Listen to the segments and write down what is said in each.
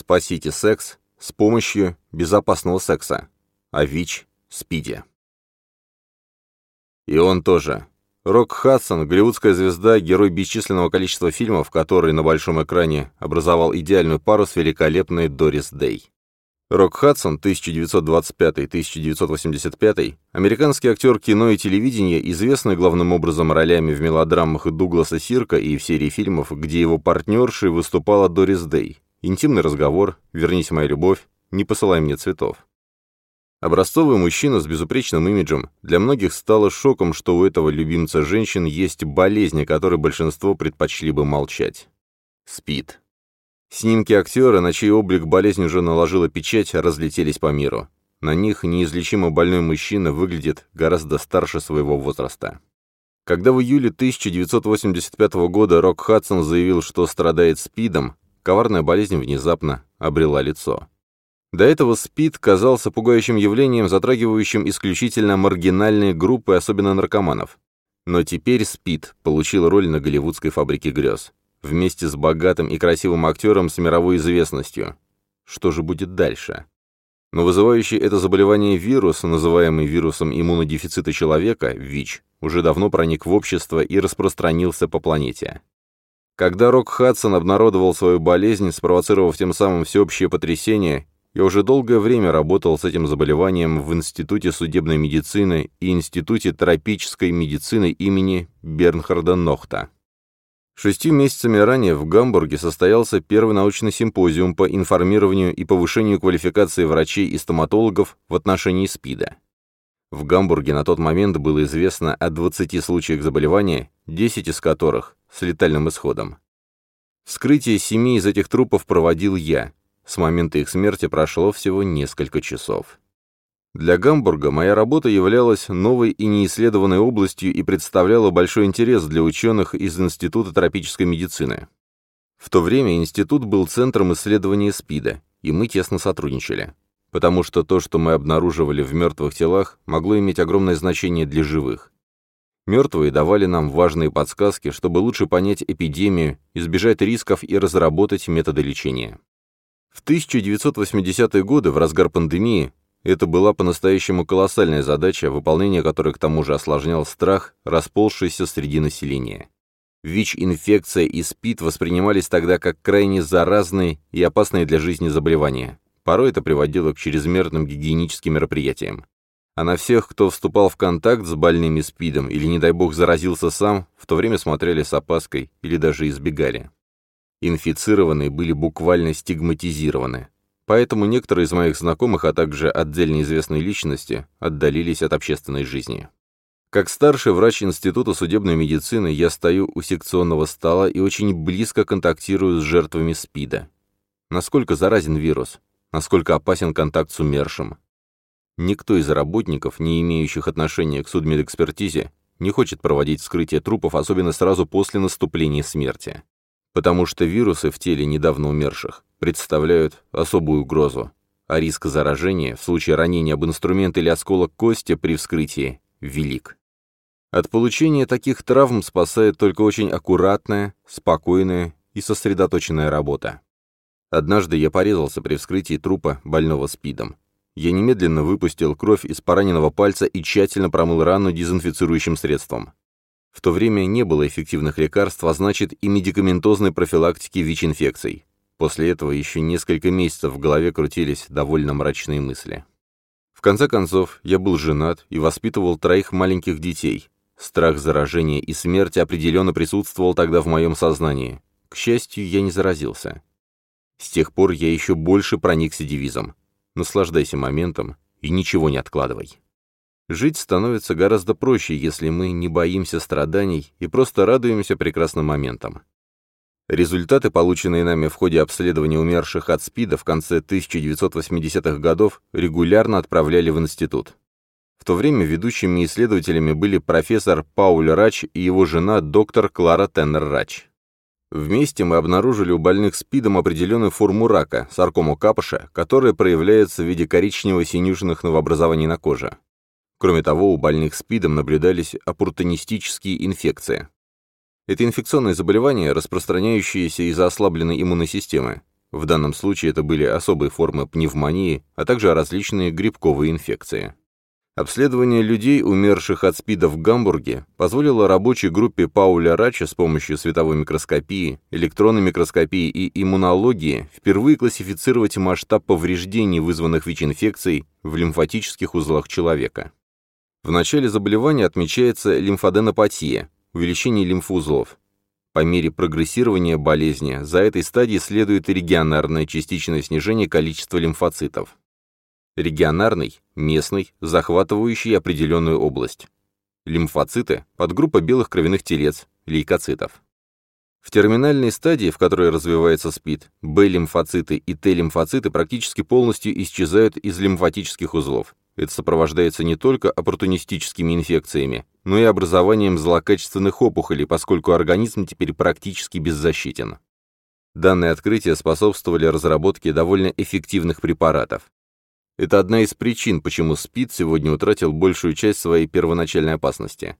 Спасите секс с помощью безопасного секса. А ВИЧ – СПИДе. И он тоже. Рок Хадсон, голливудская звезда, герой бесчисленного количества фильмов, который на большом экране образовал идеальную пару с великолепной Дорис Дэй. Рок Хадсон, 1925-1985, американский актер кино и телевидения, известный главным образом ролями в мелодрамах Дугласа Сирка и в серии фильмов, где его партнершей выступала Дорис Дэй. Интимный разговор, «Вернись, моя любовь», «Не посылай мне цветов». Образцовый мужчина с безупречным имиджем для многих стало шоком, что у этого любимца женщин есть болезни, которые большинство предпочли бы молчать. СПИД. Снимки актера, на чей облик болезнь уже наложила печать, разлетелись по миру. На них неизлечимо больной мужчина выглядит гораздо старше своего возраста. Когда в июле 1985 года Рок Хадсон заявил, что страдает СПИДом, коварная болезнь внезапно обрела лицо. До этого СПИД казался пугающим явлением, затрагивающим исключительно маргинальные группы, особенно наркоманов. Но теперь СПИД получил роль на голливудской фабрике грез. Вместе с богатым и красивым актером с мировой известностью. Что же будет дальше? Но вызывающий это заболевание вирус, называемый вирусом иммунодефицита человека, ВИЧ, уже давно проник в общество и распространился по планете. Когда Рок Хадсон обнародовал свою болезнь, спровоцировав тем самым всеобщее потрясение, я уже долгое время работал с этим заболеванием в Институте судебной медицины и Институте тропической медицины имени Бернхарда Нохта. Шестью месяцами ранее в Гамбурге состоялся первый научный симпозиум по информированию и повышению квалификации врачей и стоматологов в отношении СПИДа. В Гамбурге на тот момент было известно о 20 случаях заболевания, 10 из которых с летальным исходом. Вскрытие семи из этих трупов проводил я, с момента их смерти прошло всего несколько часов. Для Гамбурга моя работа являлась новой и неисследованной областью и представляла большой интерес для ученых из Института тропической медицины. В то время институт был центром исследования СПИДа, и мы тесно сотрудничали. Потому что то, что мы обнаруживали в мертвых телах, могло иметь огромное значение для живых. Мертвые давали нам важные подсказки, чтобы лучше понять эпидемию, избежать рисков и разработать методы лечения. В 1980-е годы, в разгар пандемии, это была по-настоящему колоссальная задача, выполнение которой к тому же осложнял страх, расползшийся среди населения. ВИЧ-инфекция и СПИД воспринимались тогда как крайне заразные и опасные для жизни заболевания. Порой это приводило к чрезмерным гигиеническим мероприятиям. А на всех, кто вступал в контакт с больными СПИДом или, не дай бог, заразился сам, в то время смотрели с опаской или даже избегали. Инфицированные были буквально стигматизированы. Поэтому некоторые из моих знакомых, а также отдельно известные личности, отдалились от общественной жизни. Как старший врач Института судебной медицины я стою у секционного стола и очень близко контактирую с жертвами СПИДа. Насколько заразен вирус? Насколько опасен контакт с умершим? Никто из работников, не имеющих отношения к судмедэкспертизе, не хочет проводить вскрытие трупов, особенно сразу после наступления смерти потому что вирусы в теле недавно умерших представляют особую угрозу, а риск заражения в случае ранения об инструмент или осколок кости при вскрытии велик. От получения таких травм спасает только очень аккуратная, спокойная и сосредоточенная работа. Однажды я порезался при вскрытии трупа больного СПИДом. Я немедленно выпустил кровь из пораненного пальца и тщательно промыл рану дезинфицирующим средством. В то время не было эффективных лекарств, а значит и медикаментозной профилактики ВИЧ-инфекций. После этого еще несколько месяцев в голове крутились довольно мрачные мысли. В конце концов, я был женат и воспитывал троих маленьких детей. Страх заражения и смерти определенно присутствовал тогда в моем сознании. К счастью, я не заразился. С тех пор я еще больше проникся девизом. Наслаждайся моментом и ничего не откладывай. Жить становится гораздо проще, если мы не боимся страданий и просто радуемся прекрасным моментам. Результаты, полученные нами в ходе обследования умерших от СПИДа в конце 1980-х годов, регулярно отправляли в институт. В то время ведущими исследователями были профессор Пауль Рач и его жена доктор Клара Теннер Рач. Вместе мы обнаружили у больных СПИДом определенную форму рака, саркому капоша, которая проявляется в виде коричнево-синюшных новообразований на коже. Кроме того, у больных СПИДом наблюдались оппортунистические инфекции. Это инфекционное заболевание, распространяющееся из-за ослабленной иммунной системы. В данном случае это были особые формы пневмонии, а также различные грибковые инфекции. Обследование людей, умерших от СПИДа в Гамбурге, позволило рабочей группе Пауля Рача с помощью световой микроскопии, электронной микроскопии и иммунологии впервые классифицировать масштаб повреждений, вызванных ВИЧ-инфекцией, в лимфатических узлах человека. В начале заболевания отмечается лимфоденопатия, увеличение лимфоузлов. По мере прогрессирования болезни за этой стадией следует регионарное частичное снижение количества лимфоцитов. Регионарный, местный, захватывающий определенную область. Лимфоциты – подгруппа белых кровяных телец, лейкоцитов. В терминальной стадии, в которой развивается СПИД, Б-лимфоциты и Т-лимфоциты практически полностью исчезают из лимфатических узлов. Это сопровождается не только оппортунистическими инфекциями, но и образованием злокачественных опухолей, поскольку организм теперь практически беззащитен. Данные открытия способствовали разработке довольно эффективных препаратов. Это одна из причин, почему СПИД сегодня утратил большую часть своей первоначальной опасности.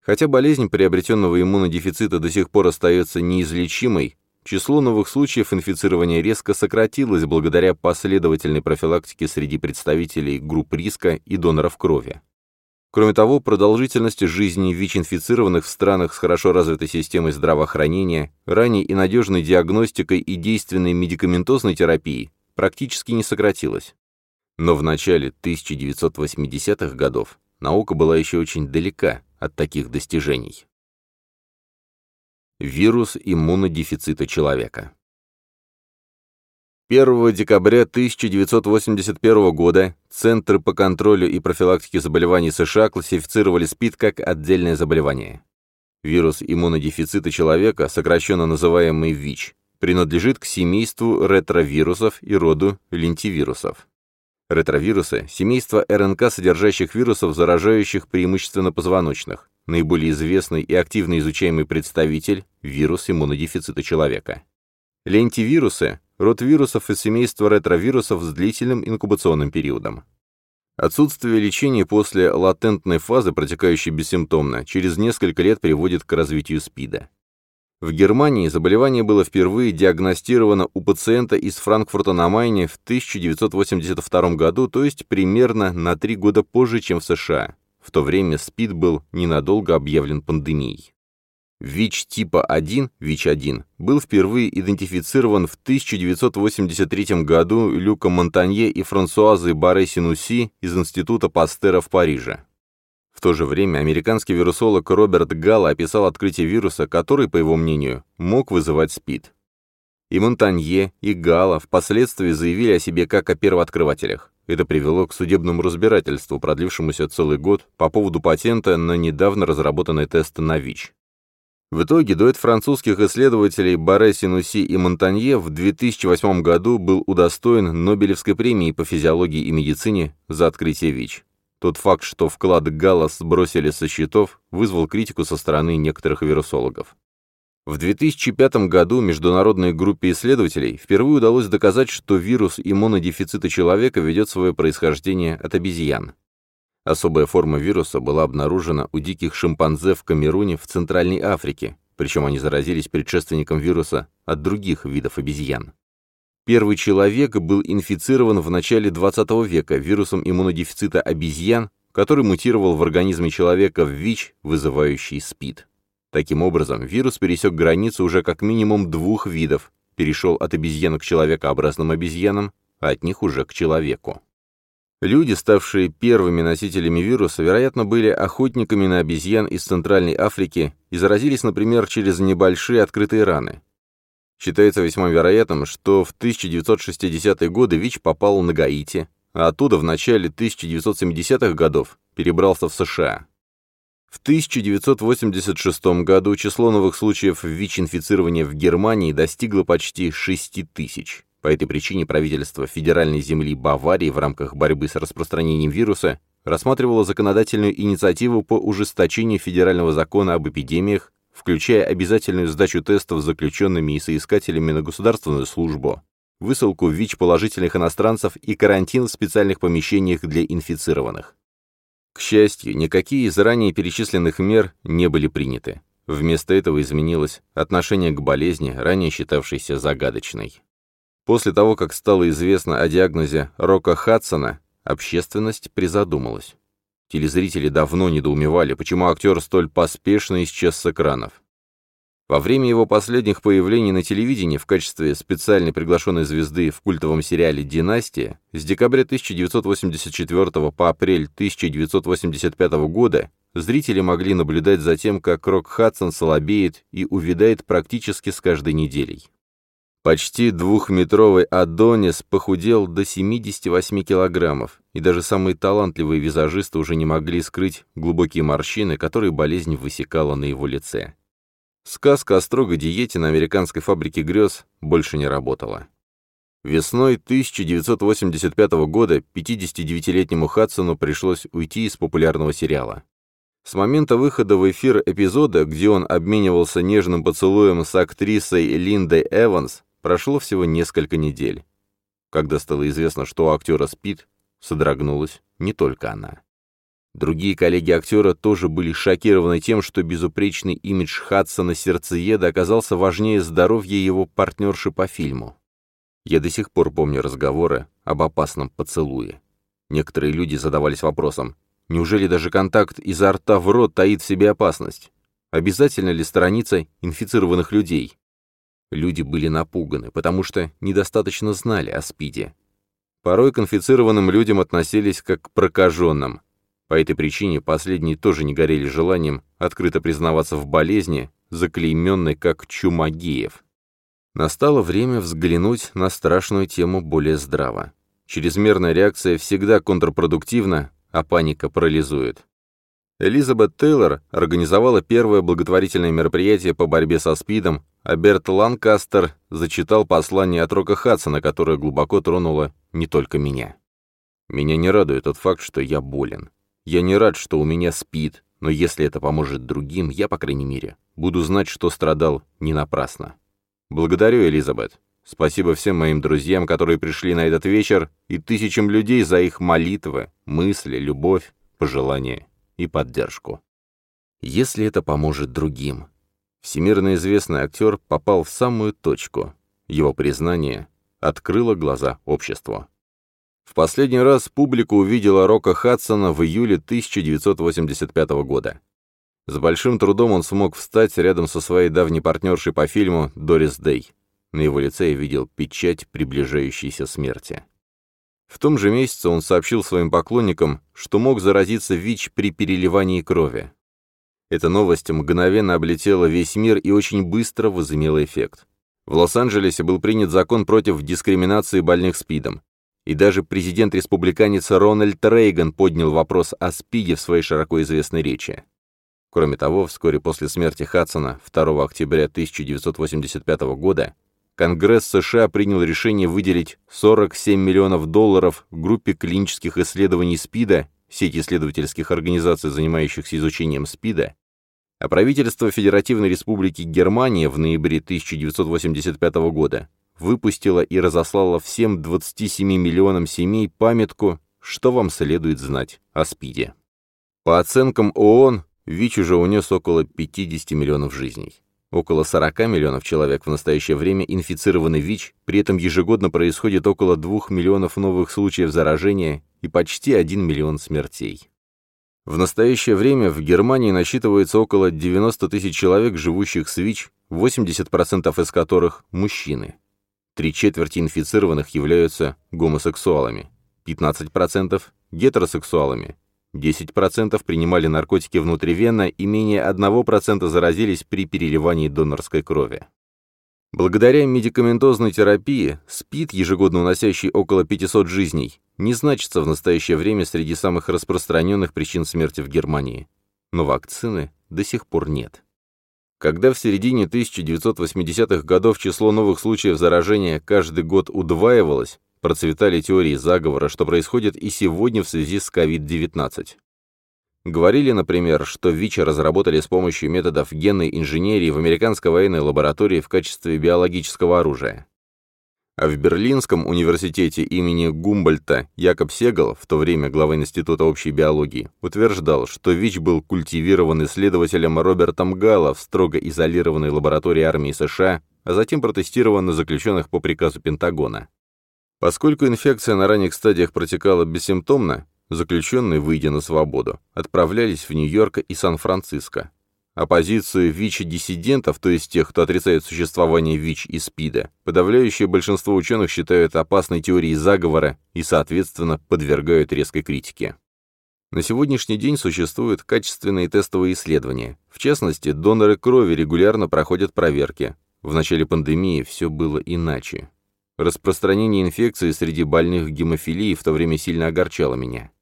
Хотя болезнь приобретенного иммунодефицита до сих пор остается неизлечимой, число новых случаев инфицирования резко сократилось благодаря последовательной профилактике среди представителей групп риска и доноров крови. Кроме того, продолжительность жизни ВИЧ-инфицированных в странах с хорошо развитой системой здравоохранения, ранней и надежной диагностикой и действенной медикаментозной терапией практически не сократилась. Но в начале 1980-х годов наука была еще очень далека от таких достижений. Вирус иммунодефицита человека 1 декабря 1981 года Центры по контролю и профилактике заболеваний США классифицировали СПИД как отдельное заболевание. Вирус иммунодефицита человека, сокращенно называемый ВИЧ, принадлежит к семейству ретровирусов и роду лентивирусов. Ретровирусы – семейство РНК, содержащих вирусов, заражающих преимущественно позвоночных. Наиболее известный и активно изучаемый представитель – вирус иммунодефицита человека. Лентивирусы – род вирусов из семейства ретровирусов с длительным инкубационным периодом. Отсутствие лечения после латентной фазы, протекающей бессимптомно, через несколько лет приводит к развитию СПИДа. В Германии заболевание было впервые диагностировано у пациента из Франкфурта на Майне в 1982 году, то есть примерно на три года позже, чем в США. В то время СПИД был ненадолго объявлен пандемией. ВИЧ типа 1, ВИЧ-1, был впервые идентифицирован в 1983 году Люком Монтанье и Франсуазой Барре-Синуси из Института Пастера в Париже. То же время американский вирусолог Роберт Галла описал открытие вируса, который, по его мнению, мог вызывать СПИД. И Монтанье, и Галла впоследствии заявили о себе как о первооткрывателях. Это привело к судебному разбирательству, продлившемуся целый год, по поводу патента на недавно разработанный тест на ВИЧ. В итоге дуэт французских исследователей Барре Синуси и Монтанье в 2008 году был удостоен Нобелевской премии по физиологии и медицине за открытие ВИЧ. Тот факт, что вклад Галлас сбросили со счетов, вызвал критику со стороны некоторых вирусологов. В 2005 году международной группе исследователей впервые удалось доказать, что вирус иммунодефицита человека ведет свое происхождение от обезьян. Особая форма вируса была обнаружена у диких шимпанзе в Камеруне в Центральной Африке, причем они заразились предшественником вируса от других видов обезьян. Первый человек был инфицирован в начале 20 века вирусом иммунодефицита обезьян, который мутировал в организме человека в ВИЧ, вызывающий СПИД. Таким образом, вирус пересек границу уже как минимум двух видов, перешел от обезьян к человекообразным обезьянам, а от них уже к человеку. Люди, ставшие первыми носителями вируса, вероятно, были охотниками на обезьян из Центральной Африки и заразились, например, через небольшие открытые раны. Считается весьма вероятным, что в 1960-е годы ВИЧ попал на Гаити, а оттуда в начале 1970-х годов перебрался в США. В 1986 году число новых случаев ВИЧ-инфицирования в Германии достигло почти 6 тысяч. По этой причине правительство федеральной земли Баварии в рамках борьбы с распространением вируса рассматривало законодательную инициативу по ужесточению федерального закона об эпидемиях включая обязательную сдачу тестов с заключенными и соискателями на государственную службу, высылку ВИЧ положительных иностранцев и карантин в специальных помещениях для инфицированных. К счастью, никакие из ранее перечисленных мер не были приняты. Вместо этого изменилось отношение к болезни, ранее считавшейся загадочной. После того, как стало известно о диагнозе Рока Хадсона, общественность призадумалась. Телезрители давно недоумевали, почему актер столь поспешно исчез с экранов. Во время его последних появлений на телевидении в качестве специальной приглашенной звезды в культовом сериале «Династия» с декабря 1984 по апрель 1985 года зрители могли наблюдать за тем, как Рок Хадсон слабеет и увядает практически с каждой неделей. Почти двухметровый Адонис похудел до 78 килограммов, и даже самые талантливые визажисты уже не могли скрыть глубокие морщины, которые болезнь высекала на его лице. Сказка о строгой диете на американской фабрике грез больше не работала. Весной 1985 года 59-летнему Хадсону пришлось уйти из популярного сериала. С момента выхода в эфир эпизода, где он обменивался нежным поцелуем с актрисой Линдой Эванс, Прошло всего несколько недель. Когда стало известно, что у актера спит, содрогнулась не только она. Другие коллеги актера тоже были шокированы тем, что безупречный имидж Хадсона сердцееда оказался важнее здоровья его партнерши по фильму. Я до сих пор помню разговоры об опасном поцелуе. Некоторые люди задавались вопросом, неужели даже контакт изо рта в рот таит в себе опасность? Обязательно ли страница инфицированных людей? Люди были напуганы, потому что недостаточно знали о СПИДе. Порой к инфицированным людям относились как к прокаженным. По этой причине последние тоже не горели желанием открыто признаваться в болезни, заклейменной как чума геев. Настало время взглянуть на страшную тему более здраво. Чрезмерная реакция всегда контрпродуктивна, а паника парализует. Элизабет Тейлор организовала первое благотворительное мероприятие по борьбе со СПИДом, а Берт Ланкастер зачитал послание от Рока Хадсона, которое глубоко тронуло не только меня. Меня не радует тот факт, что я болен. Я не рад, что у меня спит, но если это поможет другим, я, по крайней мере, буду знать, что страдал не напрасно. Благодарю, Элизабет. Спасибо всем моим друзьям, которые пришли на этот вечер, и тысячам людей за их молитвы, мысли, любовь, пожелания и поддержку. Если это поможет другим, Всемирно известный актер попал в самую точку. Его признание открыло глаза обществу. В последний раз публика увидела Рока Хадсона в июле 1985 года. С большим трудом он смог встать рядом со своей давней партнершей по фильму Дорис Дэй. На его лице я видел печать приближающейся смерти. В том же месяце он сообщил своим поклонникам, что мог заразиться ВИЧ при переливании крови. Эта новость мгновенно облетела весь мир и очень быстро возымела эффект. В Лос-Анджелесе был принят закон против дискриминации больных СПИДом. И даже президент-республиканец Рональд Рейган поднял вопрос о СПИДе в своей широко известной речи. Кроме того, вскоре после смерти Хадсона 2 октября 1985 года Конгресс США принял решение выделить 47 миллионов долларов группе клинических исследований СПИДа, сети исследовательских организаций, занимающихся изучением СПИДа, а правительство Федеративной Республики Германия в ноябре 1985 года выпустило и разослало всем 27 миллионам семей памятку «Что вам следует знать о СПИДе». По оценкам ООН, ВИЧ уже унес около 50 миллионов жизней. Около 40 миллионов человек в настоящее время инфицированы ВИЧ, при этом ежегодно происходит около 2 миллионов новых случаев заражения и почти 1 миллион смертей. В настоящее время в Германии насчитывается около 90 тысяч человек, живущих с ВИЧ, 80% из которых – мужчины. Три четверти инфицированных являются гомосексуалами, 15% – гетеросексуалами, 10% принимали наркотики внутривенно и менее 1% заразились при переливании донорской крови. Благодаря медикаментозной терапии СПИД, ежегодно уносящий около 500 жизней, не значится в настоящее время среди самых распространенных причин смерти в Германии. Но вакцины до сих пор нет. Когда в середине 1980-х годов число новых случаев заражения каждый год удваивалось, процветали теории заговора, что происходит и сегодня в связи с COVID-19. Говорили, например, что ВИЧ разработали с помощью методов генной инженерии в американской военной лаборатории в качестве биологического оружия. А в Берлинском университете имени Гумбольта Якоб Сегал, в то время глава Института общей биологии, утверждал, что ВИЧ был культивирован исследователем Робертом Галло в строго изолированной лаборатории армии США а затем протестирован на заключенных по приказу Пентагона. Поскольку инфекция на ранних стадиях протекала бессимптомно, заключенные, выйдя на свободу, отправлялись в Нью-Йорк и Сан-Франциско. Оппозицию ВИЧ-диссидентов, то есть тех, кто отрицает существование ВИЧ и СПИДа, подавляющее большинство ученых считают опасной теорией заговора и, соответственно, подвергают резкой критике. На сегодняшний день существуют качественные тестовые исследования. В частности, доноры крови регулярно проходят проверки. В начале пандемии все было иначе. Распространение инфекции среди больных гемофилией в то время сильно огорчало меня.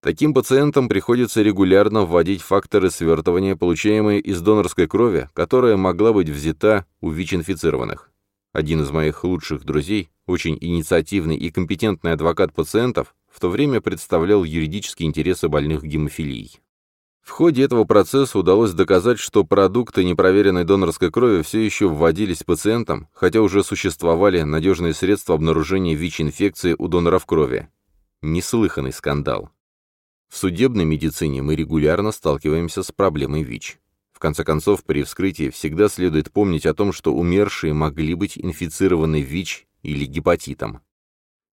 Таким пациентам приходится регулярно вводить факторы свертывания, получаемые из донорской крови, которая могла быть взята у ВИЧ-инфицированных. Один из моих лучших друзей, очень инициативный и компетентный адвокат пациентов, в то время представлял юридические интересы больных гемофилией. В ходе этого процесса удалось доказать, что продукты непроверенной донорской крови все еще вводились пациентам, хотя уже существовали надежные средства обнаружения ВИЧ-инфекции у доноров крови. Неслыханный скандал. В судебной медицине мы регулярно сталкиваемся с проблемой ВИЧ. В конце концов, при вскрытии всегда следует помнить о том, что умершие могли быть инфицированы ВИЧ или гепатитом.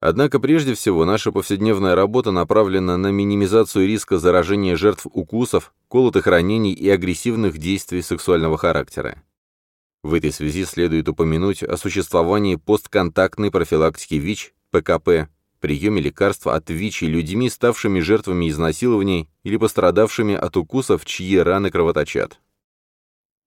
Однако прежде всего наша повседневная работа направлена на минимизацию риска заражения жертв укусов, колотых ранений и агрессивных действий сексуального характера. В этой связи следует упомянуть о существовании постконтактной профилактики ВИЧ, ПКП, приеме лекарства от ВИЧ людьми, ставшими жертвами изнасилований или пострадавшими от укусов, чьи раны кровоточат.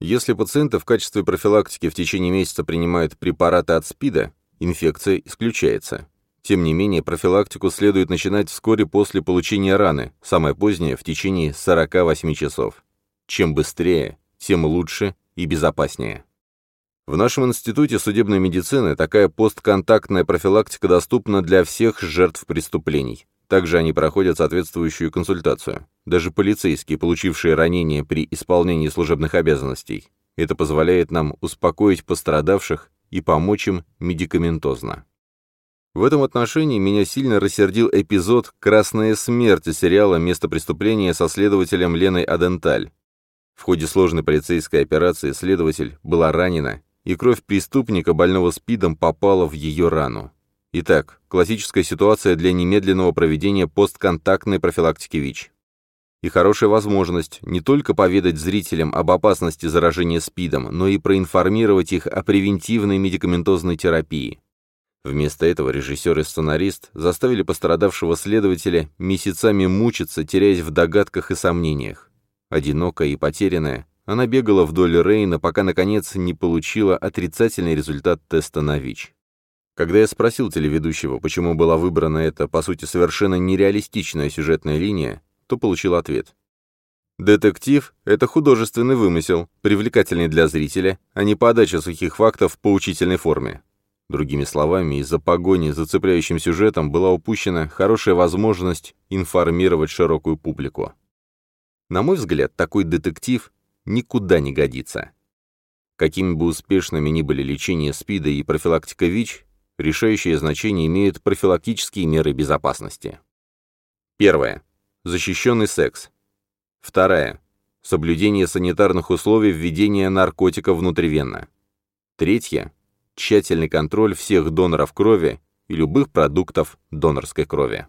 Если пациенты в качестве профилактики в течение месяца принимают препараты от СПИДа, инфекция исключается. Тем не менее, профилактику следует начинать вскоре после получения раны, самое позднее в течение 48 часов. Чем быстрее, тем лучше и безопаснее. В нашем институте судебной медицины такая постконтактная профилактика доступна для всех жертв преступлений. Также они проходят соответствующую консультацию. Даже полицейские, получившие ранения при исполнении служебных обязанностей. Это позволяет нам успокоить пострадавших и помочь им медикаментозно. В этом отношении меня сильно рассердил эпизод «Красная смерть» сериала «Место преступления» со следователем Леной Аденталь. В ходе сложной полицейской операции следователь была ранена и кровь преступника, больного СПИДом, попала в ее рану. Итак, классическая ситуация для немедленного проведения постконтактной профилактики ВИЧ. И хорошая возможность не только поведать зрителям об опасности заражения СПИДом, но и проинформировать их о превентивной медикаментозной терапии. Вместо этого режиссер и сценарист заставили пострадавшего следователя месяцами мучиться, теряясь в догадках и сомнениях. Одинокая и потерянная, она бегала вдоль Рейна, пока, наконец, не получила отрицательный результат теста на ВИЧ. Когда я спросил телеведущего, почему была выбрана эта, по сути, совершенно нереалистичная сюжетная линия, то получил ответ. Детектив — это художественный вымысел, привлекательный для зрителя, а не подача сухих фактов в поучительной форме. Другими словами, из-за погони за цепляющим сюжетом была упущена хорошая возможность информировать широкую публику. На мой взгляд, такой детектив никуда не годится. Какими бы успешными ни были лечение СПИДа и профилактика ВИЧ, решающее значение имеют профилактические меры безопасности. Первое. Защищенный секс. Второе. Соблюдение санитарных условий введения наркотиков внутривенно. Третье. Тщательный контроль всех доноров крови и любых продуктов донорской крови.